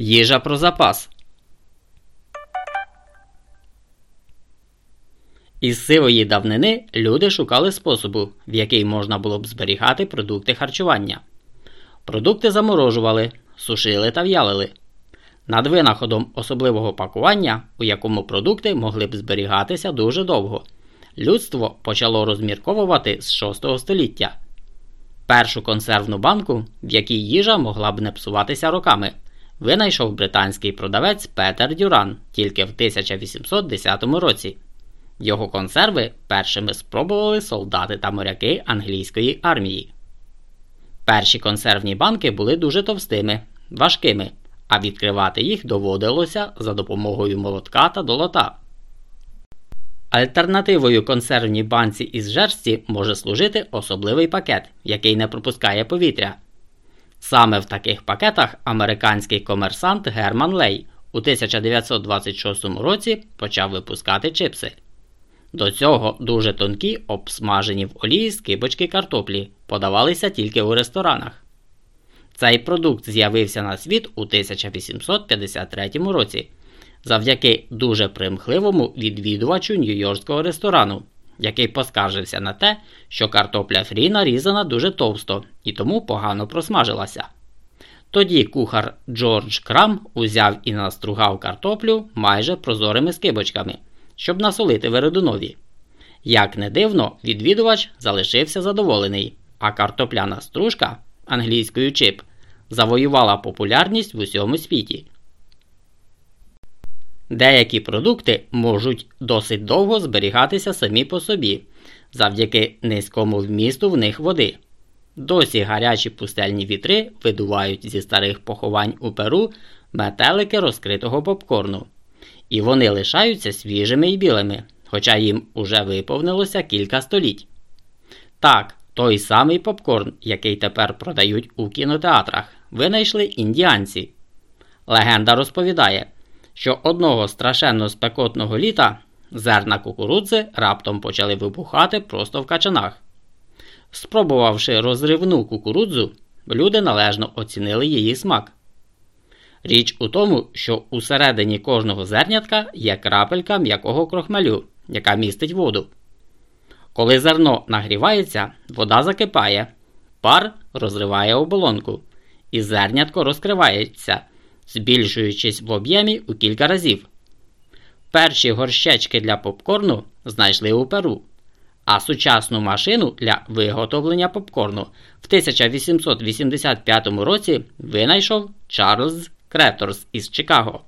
Їжа про запас. Із сивої давнини люди шукали способу, в який можна було б зберігати продукти харчування. Продукти заморожували, сушили та в'ялили. Над винаходом особливого пакування, у якому продукти могли б зберігатися дуже довго, людство почало розмірковувати з 6 століття. Першу консервну банку, в якій їжа могла б не псуватися роками, винайшов британський продавець Петер Дюран тільки в 1810 році. Його консерви першими спробували солдати та моряки англійської армії. Перші консервні банки були дуже товстими, важкими, а відкривати їх доводилося за допомогою молотка та долота. Альтернативою консервній банці із жерсті може служити особливий пакет, який не пропускає повітря. Саме в таких пакетах американський комерсант Герман Лей у 1926 році почав випускати чипси. До цього дуже тонкі, обсмажені в олії скибочки картоплі, подавалися тільки у ресторанах. Цей продукт з'явився на світ у 1853 році завдяки дуже примхливому відвідувачу нью-йоркського ресторану, який поскаржився на те, що картопля фрі нарізана дуже товсто і тому погано просмажилася. Тоді кухар Джордж Крам узяв і настругав картоплю майже прозорими скибочками, щоб насолити Вередунові. Як не дивно, відвідувач залишився задоволений, а картопляна стружка англійською чип завоювала популярність в усьому світі. Деякі продукти можуть досить довго зберігатися самі по собі, завдяки низькому вмісту в них води. Досі гарячі пустельні вітри видувають зі старих поховань у перу метелики розкритого попкорну, і вони лишаються свіжими і білими, хоча їм уже виповнилося кілька століть. Так, той самий попкорн, який тепер продають у кінотеатрах, винайшли індіанці. Легенда розповідає що одного страшенно спекотного літа зерна кукурудзи раптом почали вибухати просто в качанах. Спробувавши розривну кукурудзу, люди належно оцінили її смак. Річ у тому, що усередині кожного зернятка є крапелька м'якого крохмалю, яка містить воду. Коли зерно нагрівається, вода закипає, пар розриває оболонку, і зернятко розкривається збільшуючись в об'ємі у кілька разів. Перші горщечки для попкорну знайшли у Перу, а сучасну машину для виготовлення попкорну в 1885 році винайшов Чарльз Креторс із Чикаго.